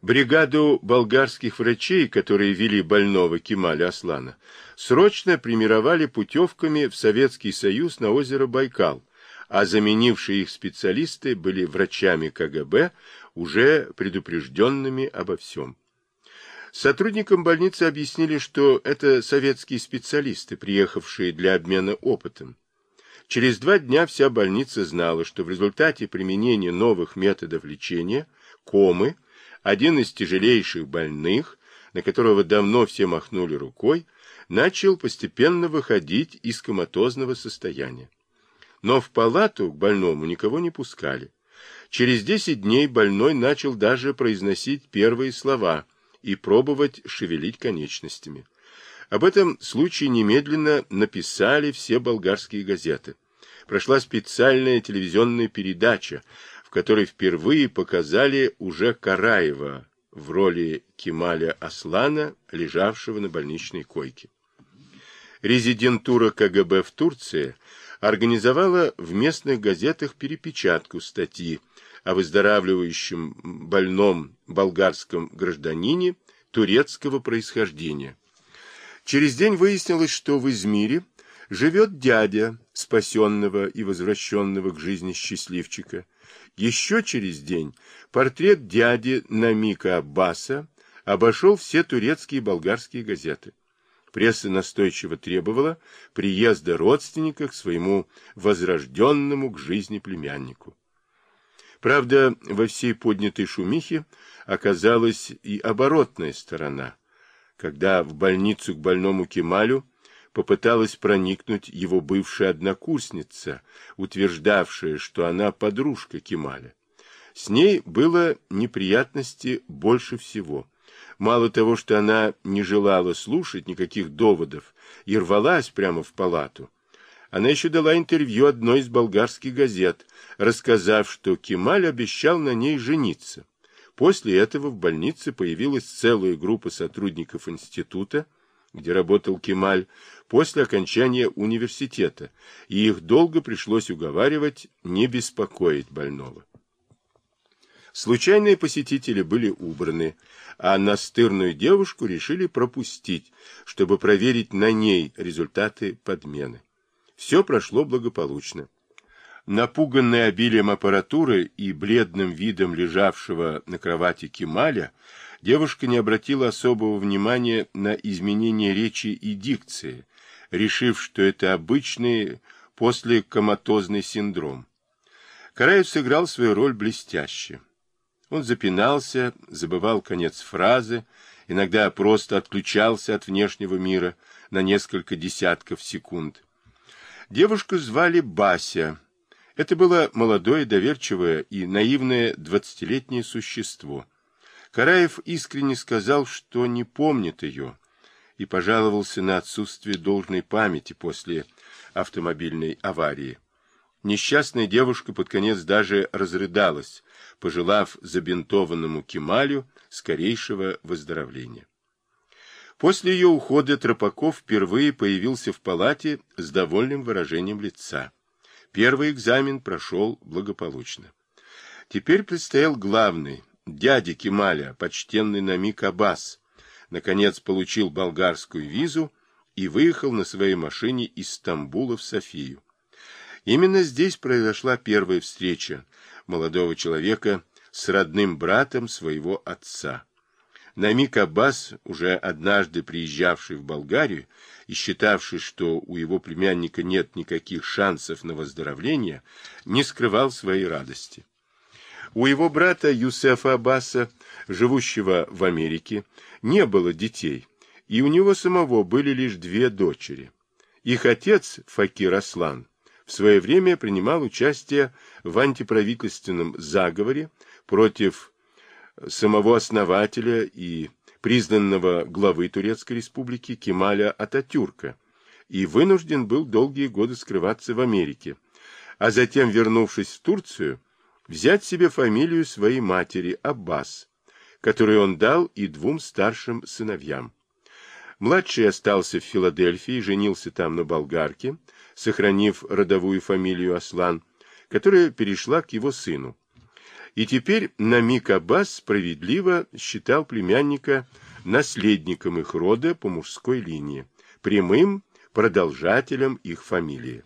Бригаду болгарских врачей, которые вели больного Кемаля Аслана, срочно примировали путевками в Советский Союз на озеро Байкал, а заменившие их специалисты были врачами КГБ, уже предупрежденными обо всем. Сотрудникам больницы объяснили, что это советские специалисты, приехавшие для обмена опытом. Через два дня вся больница знала, что в результате применения новых методов лечения, комы, один из тяжелейших больных, на которого давно все махнули рукой, начал постепенно выходить из коматозного состояния. Но в палату к больному никого не пускали. Через десять дней больной начал даже произносить первые слова и пробовать шевелить конечностями. Об этом случае немедленно написали все болгарские газеты. Прошла специальная телевизионная передача, в которой впервые показали уже Караева в роли Кемаля Аслана, лежавшего на больничной койке. Резидентура КГБ в Турции организовала в местных газетах перепечатку статьи о выздоравливающем больном болгарском гражданине турецкого происхождения. Через день выяснилось, что в Измире живет дядя спасенного и возвращенного к жизни счастливчика. Еще через день портрет дяди Намика Аббаса обошел все турецкие и болгарские газеты. Пресса настойчиво требовала приезда родственника к своему возрожденному к жизни племяннику. Правда, во всей поднятой шумихе оказалась и оборотная сторона, когда в больницу к больному Кемалю попыталась проникнуть его бывшая однокурсница, утверждавшая, что она подружка Кемаля. С ней было неприятности больше всего. Мало того, что она не желала слушать никаких доводов и рвалась прямо в палату, она еще дала интервью одной из болгарских газет, рассказав, что Кемаль обещал на ней жениться. После этого в больнице появилась целая группа сотрудников института, где работал Кемаль, после окончания университета, и их долго пришлось уговаривать не беспокоить больного. Случайные посетители были убраны, а настырную девушку решили пропустить, чтобы проверить на ней результаты подмены. Все прошло благополучно. Напуганный обилием аппаратуры и бледным видом лежавшего на кровати Кемаля, девушка не обратила особого внимания на изменение речи и дикции, решив, что это обычный послекоматозный синдром. Караев сыграл свою роль блестяще. Он запинался, забывал конец фразы, иногда просто отключался от внешнего мира на несколько десятков секунд. Девушку звали Бася. Это было молодое, доверчивое и наивное двадцатилетнее существо. Караев искренне сказал, что не помнит ее, и пожаловался на отсутствие должной памяти после автомобильной аварии. Несчастная девушка под конец даже разрыдалась, пожелав забинтованному Кемалю скорейшего выздоровления. После ее ухода Тропаков впервые появился в палате с довольным выражением лица. Первый экзамен прошел благополучно. Теперь предстоял главный, дядя Кемаля, почтенный Намик Аббас. Наконец получил болгарскую визу и выехал на своей машине из Стамбула в Софию. Именно здесь произошла первая встреча молодого человека с родным братом своего отца. Намик Аббас, уже однажды приезжавший в Болгарию и считавший, что у его племянника нет никаких шансов на выздоровление, не скрывал своей радости. У его брата Юсефа Аббаса, живущего в Америке, не было детей, и у него самого были лишь две дочери. Их отец, Факир Аслан, в свое время принимал участие в антиправительственном заговоре против самого основателя и признанного главы Турецкой республики Кемаля Ататюрка и вынужден был долгие годы скрываться в Америке, а затем, вернувшись в Турцию, взять себе фамилию своей матери Аббас, которую он дал и двум старшим сыновьям. Младший остался в Филадельфии женился там на болгарке, сохранив родовую фамилию Аслан, которая перешла к его сыну. И теперь Намик Аббас справедливо считал племянника наследником их рода по мужской линии, прямым продолжателем их фамилии.